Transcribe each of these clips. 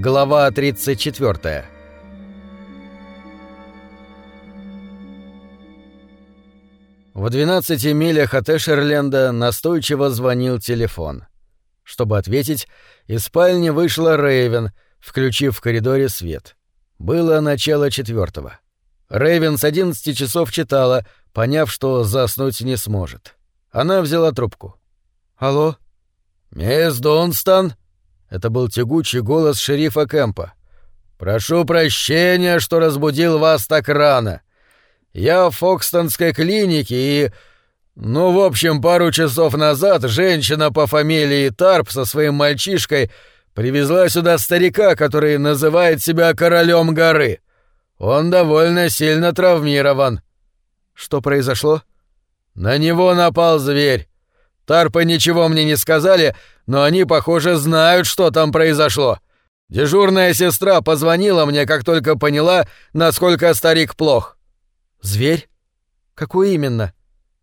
Глава 34 В 12 милях от Эшерленда настойчиво звонил телефон. Чтобы ответить, из спальни вышла Рейвен, включив в коридоре свет. Было начало четвертого. Рейвен с 11 часов читала, поняв, что заснуть не сможет. Она взяла трубку. «Алло?» «Мисс Донстон?» Это был тягучий голос шерифа Кэмпа. «Прошу прощения, что разбудил вас так рано. Я в Фокстонской клинике и... Ну, в общем, пару часов назад женщина по фамилии Тарп со своим мальчишкой привезла сюда старика, который называет себя королем горы. Он довольно сильно травмирован». «Что произошло?» «На него напал зверь. Тарпы ничего мне не сказали, но они, похоже, знают, что там произошло. Дежурная сестра позвонила мне, как только поняла, насколько старик плох. Зверь? Какой именно?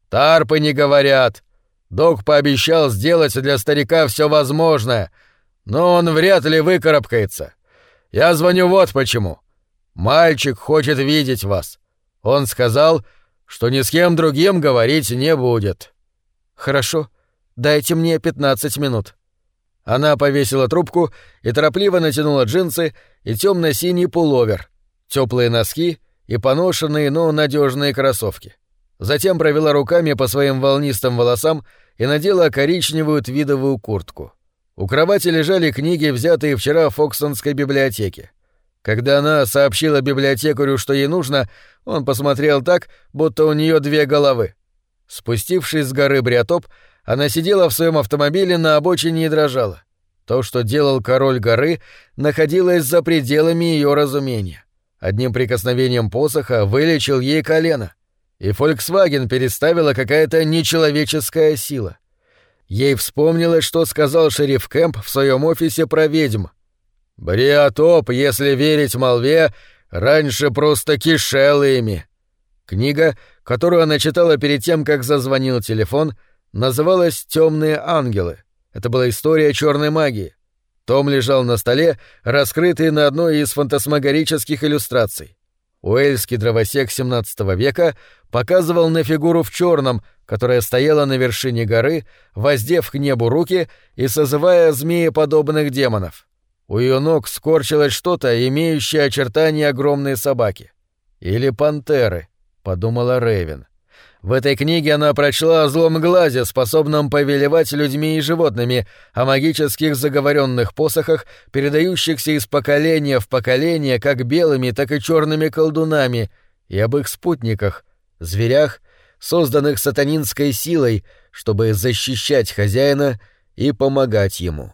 Тарпы не говорят. Док пообещал сделать для старика все возможное, но он вряд ли выкарабкается. Я звоню вот почему. Мальчик хочет видеть вас. Он сказал, что ни с кем другим говорить не будет. Хорошо. Дайте мне 15 минут». Она повесила трубку и торопливо натянула джинсы и темно-синий пуловер, теплые носки и поношенные, но надежные кроссовки. Затем провела руками по своим волнистым волосам и надела коричневую твидовую куртку. У кровати лежали книги, взятые вчера в Фоксонской библиотеке. Когда она сообщила библиотекарю, что ей нужно, он посмотрел так, будто у нее две головы. Спустившись с горы Бриотоп, она сидела в своем автомобиле на обочине и дрожала. То, что делал король горы, находилось за пределами ее разумения. Одним прикосновением посоха вылечил ей колено. И Volkswagen переставила какая-то нечеловеческая сила. Ей вспомнилось, что сказал шериф Кэмп в своем офисе про ведьм. «Бриотоп, если верить молве, раньше просто кишел ими». Книга, которую она читала перед тем, как зазвонил телефон — называлась «Темные ангелы». Это была история черной магии. Том лежал на столе, раскрытый на одной из фантасмагорических иллюстраций. Уэльский дровосек XVII века показывал на фигуру в черном, которая стояла на вершине горы, воздев к небу руки и созывая змееподобных демонов. У ее ног скорчилось что-то, имеющее очертания огромной собаки. «Или пантеры», — подумала Рэйвен. В этой книге она прочла о злом глазе, способном повелевать людьми и животными, о магических заговоренных посохах, передающихся из поколения в поколение как белыми, так и черными колдунами, и об их спутниках, зверях, созданных сатанинской силой, чтобы защищать хозяина и помогать ему.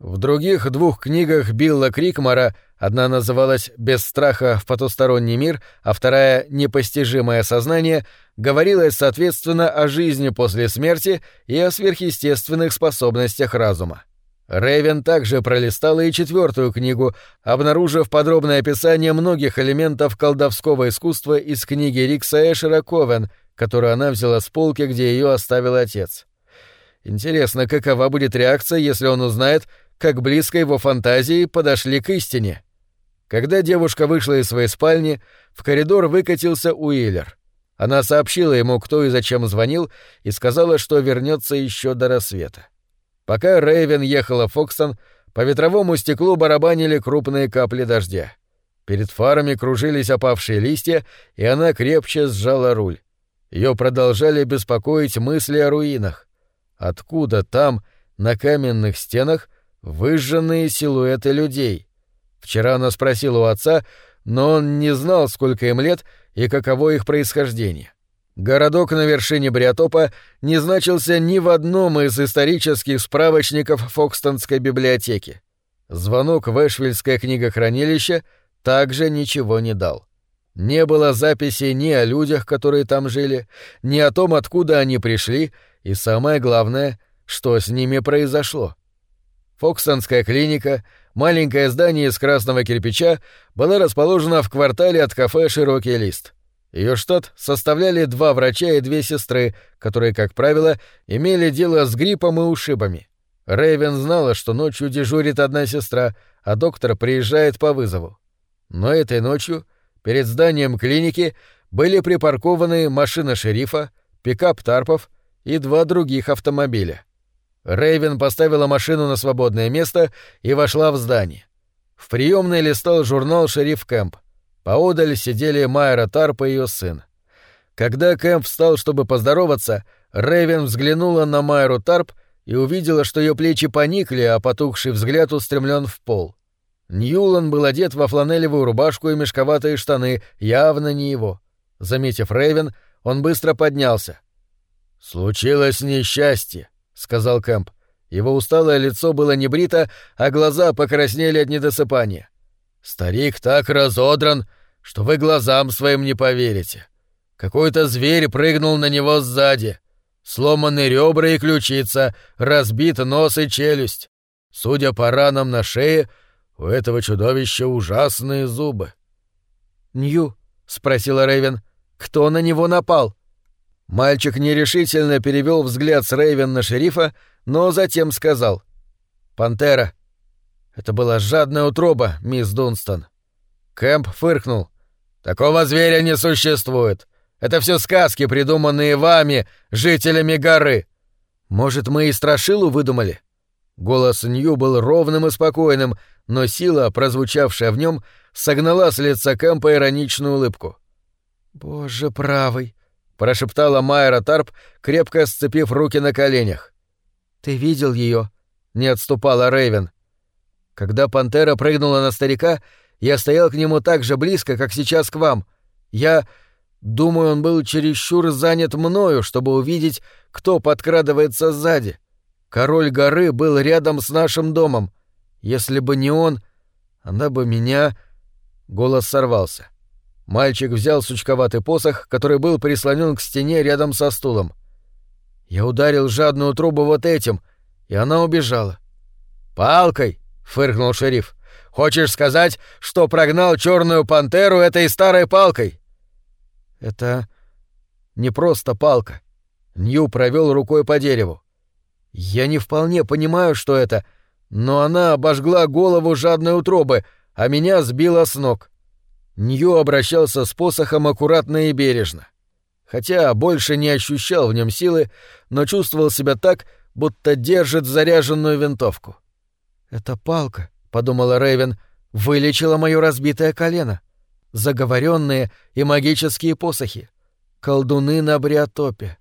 В других двух книгах Билла Крикмара одна называлась «Без страха в потусторонний мир», а вторая «Непостижимое сознание», говорилось, соответственно, о жизни после смерти и о сверхъестественных способностях разума. Рэйвен также пролистала и четвертую книгу, обнаружив подробное описание многих элементов колдовского искусства из книги Рикса Эшера Ковен, которую она взяла с полки, где ее оставил отец. Интересно, какова будет реакция, если он узнает, как близко его фантазии подошли к истине. Когда девушка вышла из своей спальни, в коридор выкатился Уиллер. Она сообщила ему, кто и зачем звонил, и сказала, что вернется еще до рассвета. Пока Рейвен ехала в Фокстон, по ветровому стеклу барабанили крупные капли дождя. Перед фарами кружились опавшие листья, и она крепче сжала руль. Ее продолжали беспокоить мысли о руинах. Откуда там, на каменных стенах, выжженные силуэты людей. Вчера она спросила у отца, но он не знал, сколько им лет и каково их происхождение. Городок на вершине Бриотопа не значился ни в одном из исторических справочников Фокстонской библиотеки. Звонок в Эшвильское книгохранилище также ничего не дал. Не было записи ни о людях, которые там жили, ни о том, откуда они пришли, и самое главное, что с ними произошло. Фоксонская клиника, маленькое здание из красного кирпича, была расположена в квартале от кафе «Широкий лист». Ее штат составляли два врача и две сестры, которые, как правило, имели дело с гриппом и ушибами. Рэйвен знала, что ночью дежурит одна сестра, а доктор приезжает по вызову. Но этой ночью перед зданием клиники были припаркованы машина шерифа, пикап Тарпов и два других автомобиля. Рейвен поставила машину на свободное место и вошла в здание. В приемной листал журнал «Шериф Кэмп». Поодаль сидели Майра Тарп и ее сын. Когда Кэмп встал, чтобы поздороваться, Рейвен взглянула на Майру Тарп и увидела, что ее плечи поникли, а потухший взгляд устремлен в пол. Ньюлан был одет во фланелевую рубашку и мешковатые штаны, явно не его. Заметив Рейвен, он быстро поднялся. «Случилось несчастье», — сказал Кэмп. Его усталое лицо было небрито, а глаза покраснели от недосыпания. «Старик так разодран, что вы глазам своим не поверите. Какой-то зверь прыгнул на него сзади. Сломаны ребра и ключица, разбит нос и челюсть. Судя по ранам на шее, у этого чудовища ужасные зубы. «Нью», — спросила Рэйвен, — «кто на него напал?» Мальчик нерешительно перевел взгляд с Рэйвен на шерифа, но затем сказал. «Пантера». Это была жадная утроба, мисс Дунстон. Кэмп фыркнул. «Такого зверя не существует. Это все сказки, придуманные вами, жителями горы. Может, мы и страшилу выдумали?» Голос Нью был ровным и спокойным, но сила, прозвучавшая в нем, согнала с лица Кэмпа ироничную улыбку. «Боже правый!» — прошептала Майра Тарп, крепко сцепив руки на коленях. «Ты видел ее? не отступала Рейвен. Когда пантера прыгнула на старика, я стоял к нему так же близко, как сейчас к вам. Я... Думаю, он был чересчур занят мною, чтобы увидеть, кто подкрадывается сзади. Король горы был рядом с нашим домом. Если бы не он, она бы меня...» Голос сорвался. Мальчик взял сучковатый посох, который был прислонен к стене рядом со стулом. Я ударил жадную трубу вот этим, и она убежала. «Палкой!» — фыркнул шериф. «Хочешь сказать, что прогнал черную пантеру этой старой палкой?» «Это не просто палка». Нью провел рукой по дереву. «Я не вполне понимаю, что это, но она обожгла голову жадной утробы, а меня сбила с ног. Нью обращался с посохом аккуратно и бережно. Хотя больше не ощущал в нем силы, но чувствовал себя так, будто держит заряженную винтовку. «Эта палка», — подумала Рэйвен, — «вылечила мое разбитое колено. Заговоренные и магические посохи. Колдуны на Бриотопе».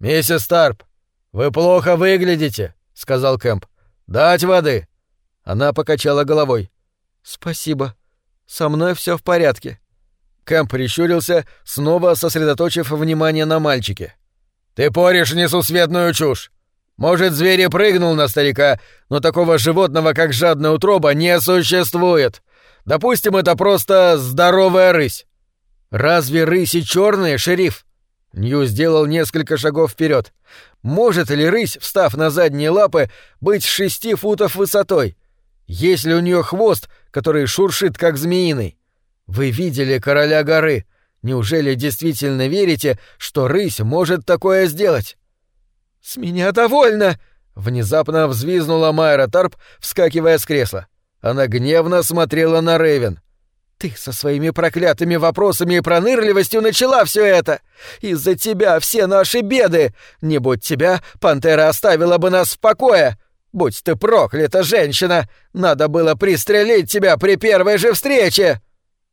«Миссис Старп, вы плохо выглядите», — сказал Кэмп. «Дать воды?» Она покачала головой. «Спасибо», со мной все в порядке». Кэмп прищурился, снова сосредоточив внимание на мальчике. «Ты поришь несусветную чушь. Может, зверь и прыгнул на старика, но такого животного, как жадная утроба, не существует. Допустим, это просто здоровая рысь». «Разве рыси черные, шериф?» Нью сделал несколько шагов вперед. «Может ли рысь, встав на задние лапы, быть шести футов высотой? Есть ли у нее хвост, который шуршит, как змеиный? Вы видели короля горы. Неужели действительно верите, что рысь может такое сделать? С меня довольно! Внезапно взвизнула Майра Тарп, вскакивая с кресла. Она гневно смотрела на Рейвен. Ты со своими проклятыми вопросами и пронырливостью начала все это. Из-за тебя все наши беды. Не будь тебя, пантера оставила бы нас в покое. Будь ты проклята, женщина! Надо было пристрелить тебя при первой же встрече!»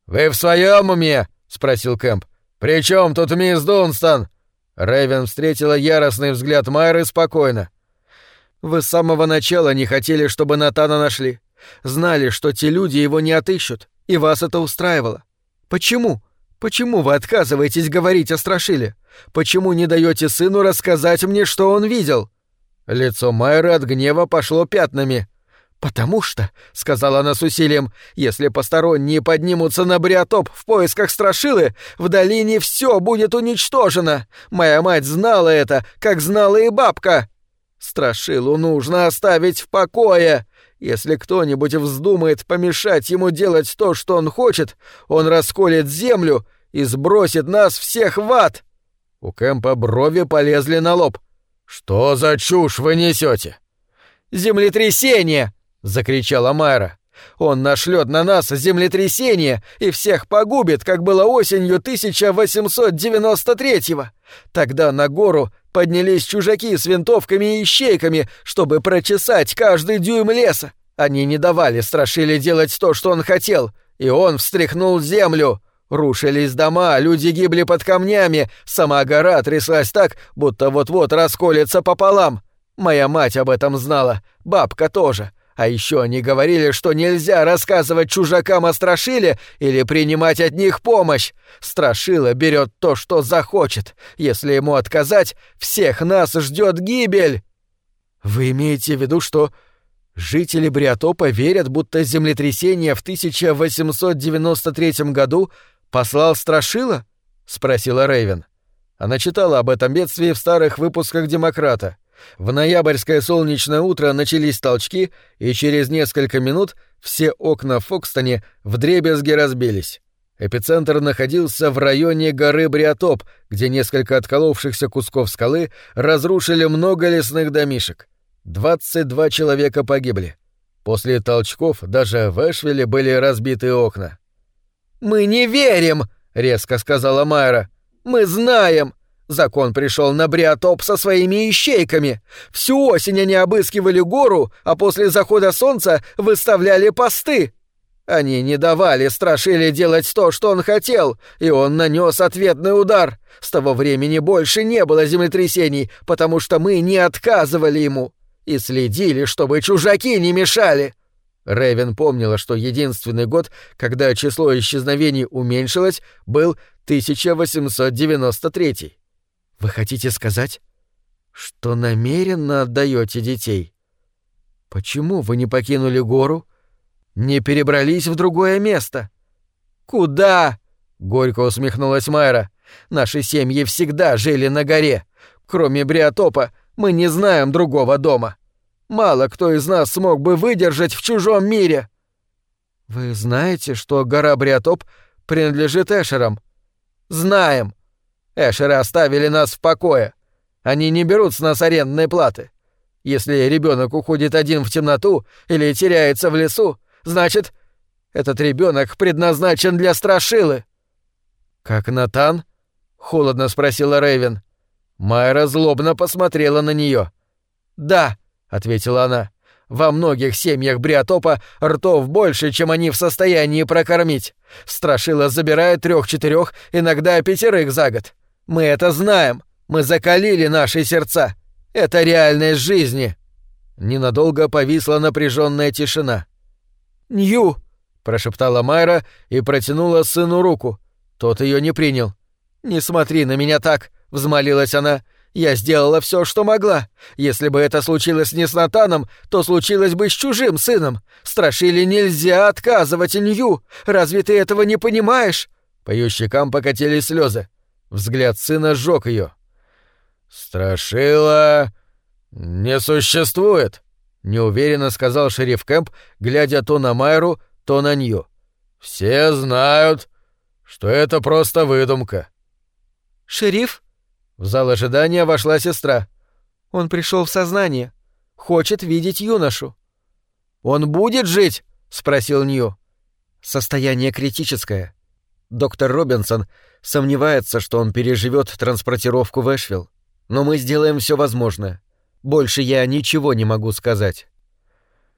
«Вы в своем уме?» — спросил Кэмп. «При чем тут мисс Дунстон?» Рэйвен встретила яростный взгляд Майры спокойно. «Вы с самого начала не хотели, чтобы Натана нашли. Знали, что те люди его не отыщут, и вас это устраивало. Почему? Почему вы отказываетесь говорить о Страшиле? Почему не даете сыну рассказать мне, что он видел?» Лицо Майры от гнева пошло пятнами. «Потому что», — сказала она с усилием, — «если посторонние поднимутся на Бриотоп в поисках Страшилы, в долине все будет уничтожено. Моя мать знала это, как знала и бабка. Страшилу нужно оставить в покое. Если кто-нибудь вздумает помешать ему делать то, что он хочет, он расколет землю и сбросит нас всех в ад». У Кэмпа брови полезли на лоб. «Что за чушь вы несете?» «Землетрясение!» —— закричала Майра. «Он нашлет на нас землетрясение и всех погубит, как было осенью 1893-го. Тогда на гору поднялись чужаки с винтовками и ищейками, чтобы прочесать каждый дюйм леса. Они не давали Страшиле делать то, что он хотел, и он встряхнул землю. Рушились дома, люди гибли под камнями, сама гора тряслась так, будто вот-вот расколется пополам. Моя мать об этом знала, бабка тоже. А еще они говорили, что нельзя рассказывать чужакам о Страшиле или принимать от них помощь. Страшила берет то, что захочет. Если ему отказать, всех нас ждет гибель. Вы имеете в виду, что жители Бриотопа верят, будто землетрясение в 1893 году послал Страшила? спросила Рейвен. Она читала об этом бедствии в старых выпусках Демократа. В ноябрьское солнечное утро начались толчки, и через несколько минут все окна в Фокстоне вдребезги разбились. Эпицентр находился в районе горы Бриотоп, где несколько отколовшихся кусков скалы разрушили много лесных домишек. 22 человека погибли. После толчков даже в Эшвилле были разбиты окна. «Мы не верим!» — резко сказала Майра. «Мы знаем! Закон пришел на Бриотоп со своими ищейками. Всю осень они обыскивали гору, а после захода солнца выставляли посты. Они не давали Страшиле делать то, что он хотел, и он нанес ответный удар. С того времени больше не было землетрясений, потому что мы не отказывали ему и следили, чтобы чужаки не мешали. Рэйвен помнила, что единственный год, когда число исчезновений уменьшилось, был 1893. Вы хотите сказать, что намеренно отдаете детей? Почему вы не покинули гору? Не перебрались в другое место? Куда? Горько усмехнулась Майра. Наши семьи всегда жили на горе. Кроме Бриотопа, мы не знаем другого дома. Мало кто из нас смог бы выдержать в чужом мире. Вы знаете, что гора Бриотоп принадлежит Эшерам? Знаем. Эшеры оставили нас в покое. Они не берут с нас арендной платы. Если ребенок уходит один в темноту или теряется в лесу, значит, этот ребенок предназначен для страшилы. Как Натан? холодно спросила Рейвен. Майра злобно посмотрела на нее. Да, ответила она. Во многих семьях Бриотопа ртов больше, чем они в состоянии прокормить. Страшила забирает трех-четырех, иногда пятерых за год. Мы это знаем. Мы закалили наши сердца. Это реальность жизни. Ненадолго повисла напряженная тишина. Нью, прошептала Майра и протянула сыну руку. Тот ее не принял. Не смотри на меня так, взмолилась она. Я сделала все, что могла. Если бы это случилось не с Натаном, то случилось бы с чужим сыном. Страшили нельзя отказывать Нью. Разве ты этого не понимаешь? По ее щекам покатились слезы. Взгляд сына сжег ее. «Страшила не существует», — неуверенно сказал шериф Кэмп, глядя то на Майру, то на нее. «Все знают, что это просто выдумка». «Шериф?» В зал ожидания вошла сестра. «Он пришел в сознание. Хочет видеть юношу». «Он будет жить?» — спросил Нью. «Состояние критическое. Доктор Робинсон сомневается, что он переживет транспортировку в Эшвилл. Но мы сделаем все возможное. Больше я ничего не могу сказать.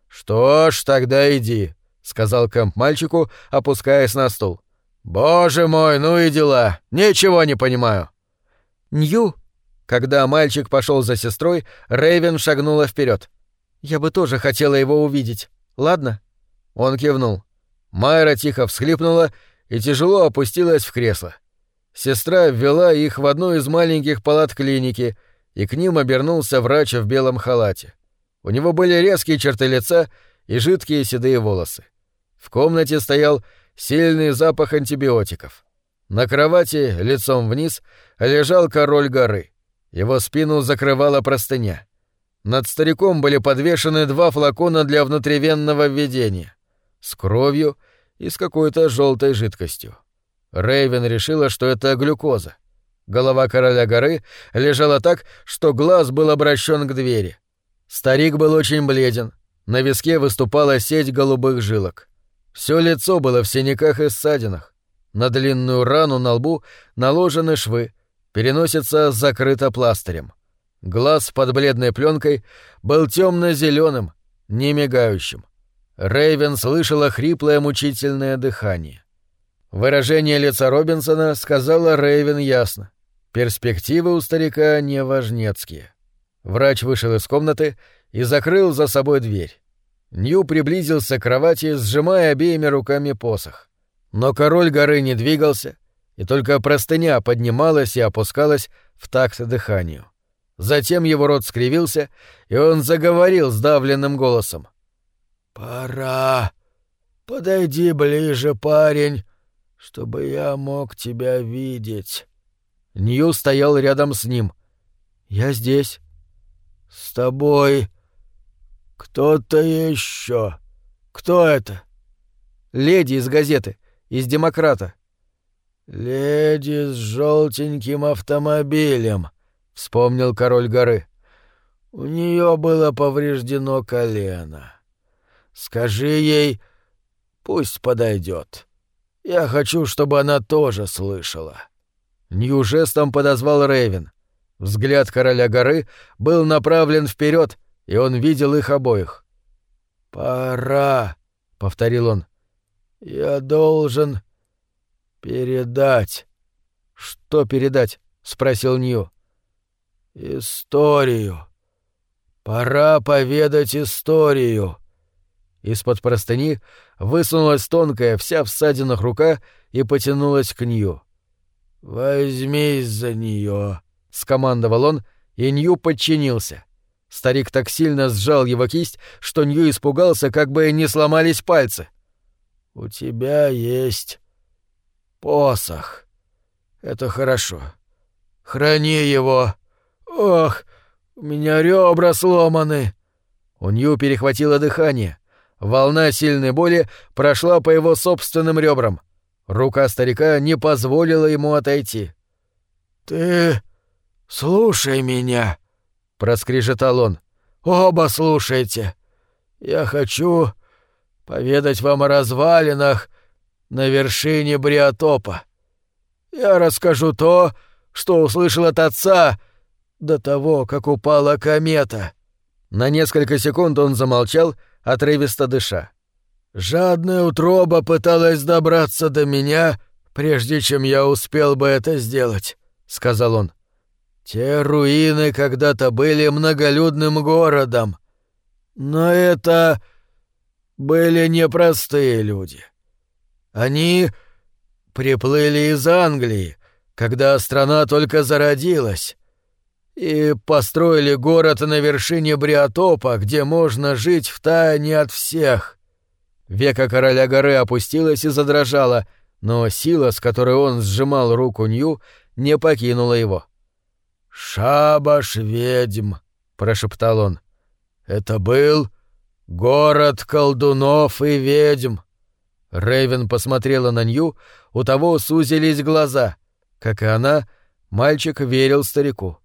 Что ж, тогда иди, сказал Кэмп мальчику, опускаясь на стул. Боже мой, ну и дела. Ничего не понимаю. Нью. Когда мальчик пошел за сестрой, Рейвен шагнула вперед. Я бы тоже хотела его увидеть. Ладно? Он кивнул. Майра тихо всхлипнула и тяжело опустилась в кресло. Сестра ввела их в одну из маленьких палат клиники, и к ним обернулся врач в белом халате. У него были резкие черты лица и жидкие седые волосы. В комнате стоял сильный запах антибиотиков. На кровати, лицом вниз, лежал король горы. Его спину закрывала простыня. Над стариком были подвешены два флакона для внутривенного введения. С кровью — и с какой-то желтой жидкостью. Рейвен решила, что это глюкоза. Голова короля горы лежала так, что глаз был обращен к двери. Старик был очень бледен, На виске выступала сеть голубых жилок. Все лицо было в синяках и ссадинах. На длинную рану на лбу наложены швы, переносится закрыто пластырем. Глаз под бледной пленкой был темно-зеленым, не мигающим. Рейвен слышала хриплое мучительное дыхание. Выражение лица Робинсона сказала Рейвен ясно. Перспективы у старика неважнецкие. Врач вышел из комнаты и закрыл за собой дверь. Нью приблизился к кровати, сжимая обеими руками посох. Но король горы не двигался, и только простыня поднималась и опускалась в такт дыханию. Затем его рот скривился, и он заговорил сдавленным голосом. «Пора. Подойди ближе, парень, чтобы я мог тебя видеть». Нью стоял рядом с ним. «Я здесь». «С тобой кто-то еще. Кто это?» «Леди из газеты, из «Демократа». «Леди с желтеньким автомобилем», — вспомнил король горы. «У нее было повреждено колено. Скажи ей, пусть подойдет. Я хочу, чтобы она тоже слышала». Нью жестом подозвал Рейвен. Взгляд короля горы был направлен вперед, и он видел их обоих. «Пора», — повторил он. «Я должен передать». «Что передать?» — спросил Нью. «Историю. Пора поведать историю». Из-под простыни высунулась тонкая, вся в ссадинах рука и потянулась к Нью. «Возьмись за нее», — скомандовал он, и Нью подчинился. Старик так сильно сжал его кисть, что Нью испугался, как бы не сломались пальцы. «У тебя есть посох. Это хорошо. Храни его. Ох, у меня ребра сломаны». У Нью перехватило дыхание. Волна сильной боли прошла по его собственным ребрам. Рука старика не позволила ему отойти. «Ты слушай меня», — проскрежетал он. «Оба слушайте. Я хочу поведать вам о развалинах на вершине Бриотопа. Я расскажу то, что услышал от отца до того, как упала комета». На несколько секунд он замолчал, отрывисто дыша. Жадная утроба пыталась добраться до меня, прежде чем я успел бы это сделать, сказал он. Те руины когда-то были многолюдным городом. Но это были непростые люди. Они приплыли из Англии, когда страна только зародилась, и построили город на вершине Бриотопа, где можно жить в тайне от всех. Века короля горы опустилась и задрожала, но сила, с которой он сжимал руку Нью, не покинула его. «Шабаш ведьм», — прошептал он. «Это был город колдунов и ведьм». Рэйвен посмотрела на Нью, у того сузились глаза. Как и она, мальчик верил старику.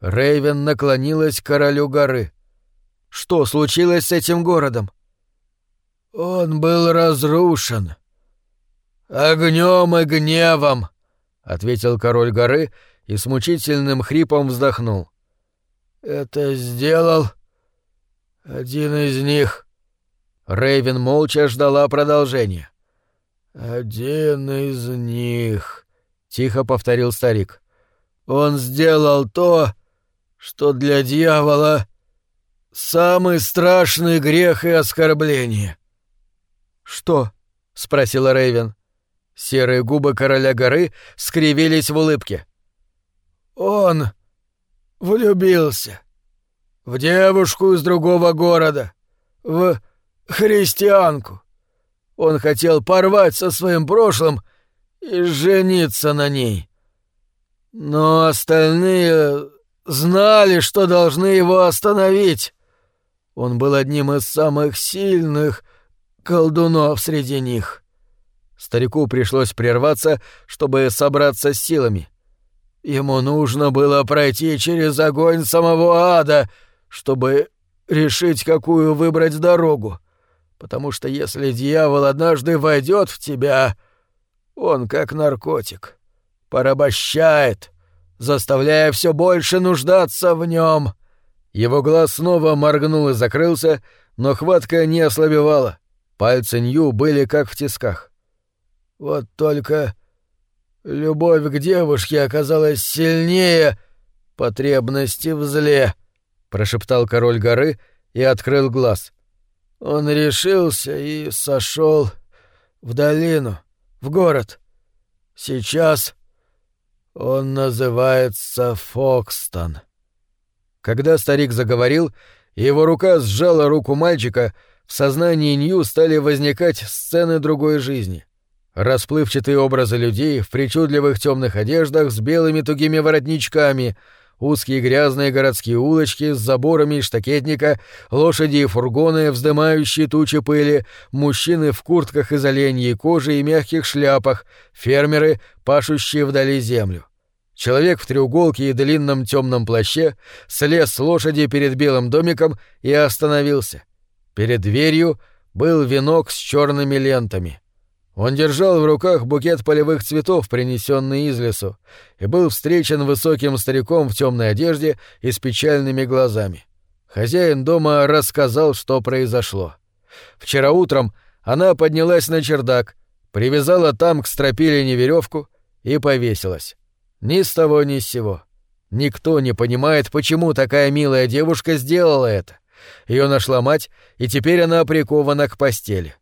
Рэйвен наклонилась к королю горы. «Что случилось с этим городом?» Он был разрушен. Огнем и гневом, ответил король горы и с мучительным хрипом вздохнул. Это сделал один из них. Рейвен молча ждала продолжения. Один из них, тихо повторил старик. Он сделал то, что для дьявола самый страшный грех и оскорбление. «Что?» — спросила Рейвен. Серые губы короля горы скривились в улыбке. «Он влюбился. В девушку из другого города. В христианку. Он хотел порвать со своим прошлым и жениться на ней. Но остальные знали, что должны его остановить. Он был одним из самых сильных колдунов среди них. Старику пришлось прерваться, чтобы собраться с силами. Ему нужно было пройти через огонь самого ада, чтобы решить, какую выбрать дорогу, потому что если дьявол однажды войдет в тебя, он как наркотик, порабощает, заставляя все больше нуждаться в нем. Его глаз снова моргнул и закрылся, но хватка не ослабевала. Пальцы Нью были как в тисках. Вот только любовь к девушке оказалась сильнее потребности в зле, прошептал король горы и открыл глаз. Он решился и сошел в долину, в город. Сейчас он называется Фокстон. Когда старик заговорил, его рука сжала руку мальчика, в сознании Нью стали возникать сцены другой жизни. Расплывчатые образы людей в причудливых темных одеждах с белыми тугими воротничками, узкие грязные городские улочки с заборами из штакетника, лошади и фургоны, вздымающие тучи пыли, мужчины в куртках из оленьей кожи и мягких шляпах, фермеры, пашущие вдали землю. Человек в треуголке и длинном темном плаще слез с лошади перед белым домиком и остановился. Перед дверью был венок с черными лентами. Он держал в руках букет полевых цветов, принесенный из лесу, и был встречен высоким стариком в темной одежде и с печальными глазами. Хозяин дома рассказал, что произошло. Вчера утром она поднялась на чердак, привязала там к стропилине веревку и повесилась. Ни с того ни с сего. Никто не понимает, почему такая милая девушка сделала это. Ее нашла мать, и теперь она прикована к постели.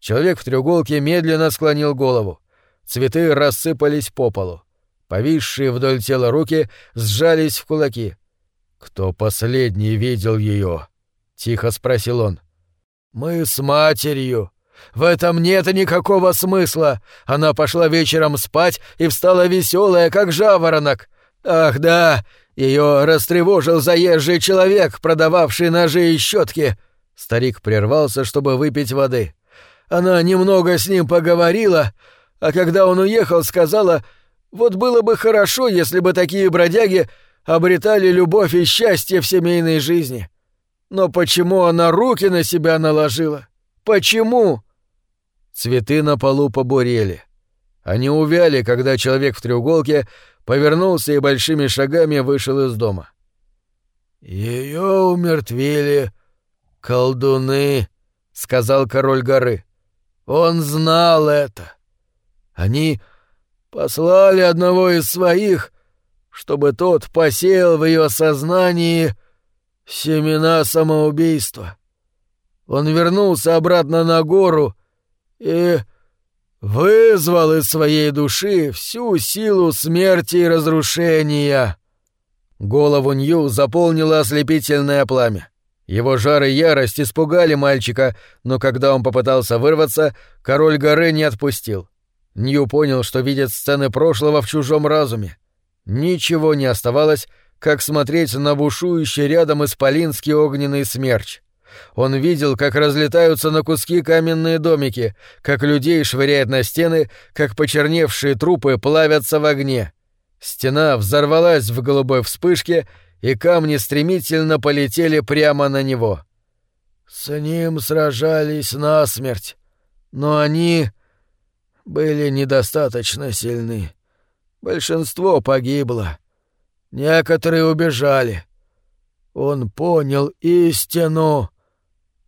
Человек в треуголке медленно склонил голову. Цветы рассыпались по полу. Повисшие вдоль тела руки сжались в кулаки. «Кто последний видел ее? тихо спросил он. «Мы с матерью. В этом нет никакого смысла. Она пошла вечером спать и встала веселая, как жаворонок. Ах да, ее растревожил заезжий человек, продававший ножи и щетки. Старик прервался, чтобы выпить воды. Она немного с ним поговорила, а когда он уехал, сказала, вот было бы хорошо, если бы такие бродяги обретали любовь и счастье в семейной жизни. Но почему она руки на себя наложила? Почему? Цветы на полу побурели. Они увяли, когда человек в треуголке повернулся и большими шагами вышел из дома. Ее умертвили колдуны, сказал король горы. Он знал это. Они послали одного из своих, чтобы тот посеял в ее сознании семена самоубийства. Он вернулся обратно на гору и вызвал из своей души всю силу смерти и разрушения. Голову Нью заполнило ослепительное пламя. Его жар и ярость испугали мальчика, но когда он попытался вырваться, король горы не отпустил. Нью понял, что видит сцены прошлого в чужом разуме. Ничего не оставалось, как смотреть на бушующий рядом исполинский огненный смерч. Он видел, как разлетаются на куски каменные домики, как людей швыряет на стены, как почерневшие трупы плавятся в огне. Стена взорвалась в голубой вспышке, и камни стремительно полетели прямо на него. С ним сражались насмерть, но они были недостаточно сильны. Большинство погибло. Некоторые убежали. Он понял истину.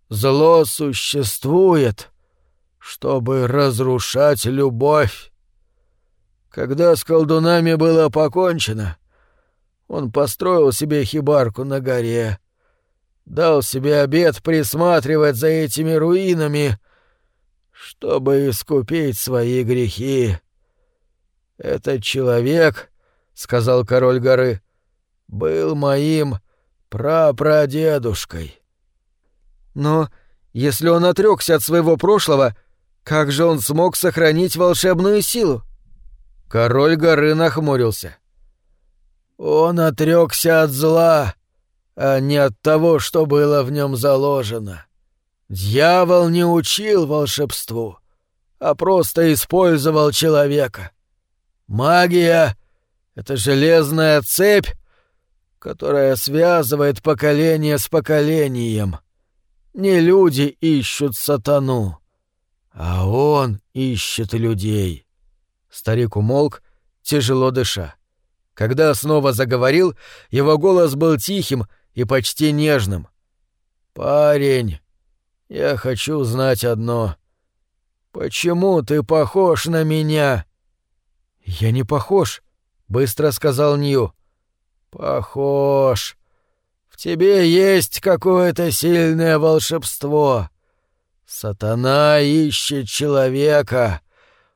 Зло существует, чтобы разрушать любовь. Когда с колдунами было покончено, он построил себе хибарку на горе, дал себе обед присматривать за этими руинами, чтобы искупить свои грехи. Этот человек, — сказал король горы, — был моим прапрадедушкой. Но если он отрекся от своего прошлого, как же он смог сохранить волшебную силу? Король горы нахмурился. Он отрекся от зла, а не от того, что было в нем заложено. Дьявол не учил волшебству, а просто использовал человека. Магия — это железная цепь, которая связывает поколение с поколением. Не люди ищут сатану, а он ищет людей. Старик умолк, тяжело дыша. Когда снова заговорил, его голос был тихим и почти нежным. «Парень, я хочу знать одно. Почему ты похож на меня?» «Я не похож», — быстро сказал Нью. «Похож. В тебе есть какое-то сильное волшебство. Сатана ищет человека.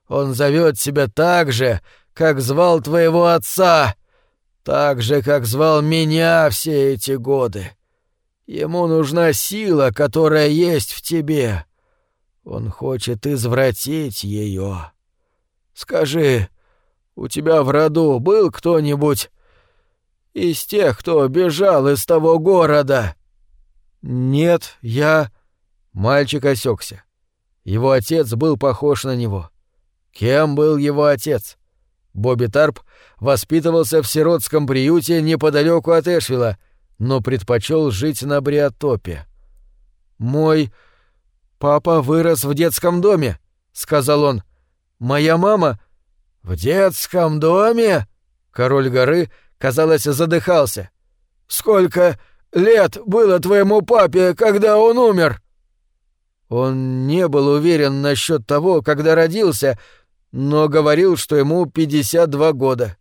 Он зовет себя так же, как звал твоего отца, так же, как звал меня все эти годы. Ему нужна сила, которая есть в тебе. Он хочет извратить ее. Скажи, у тебя в роду был кто-нибудь из тех, кто бежал из того города? Нет, я... Мальчик осекся. Его отец был похож на него. Кем был его отец? Бобби Тарп воспитывался в сиротском приюте неподалеку от Эшвилла, но предпочел жить на Бриотопе. «Мой папа вырос в детском доме», — сказал он. «Моя мама...» «В детском доме?» Король горы, казалось, задыхался. «Сколько лет было твоему папе, когда он умер?» Он не был уверен насчет того, когда родился, но говорил, что ему 52 года.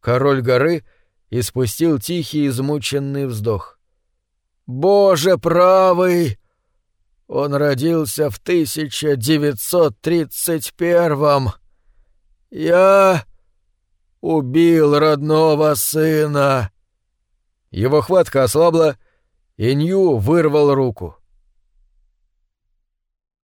Король горы испустил тихий измученный вздох. «Боже правый! Он родился в 1931-м. Я убил родного сына!» Его хватка ослабла, и Нью вырвал руку.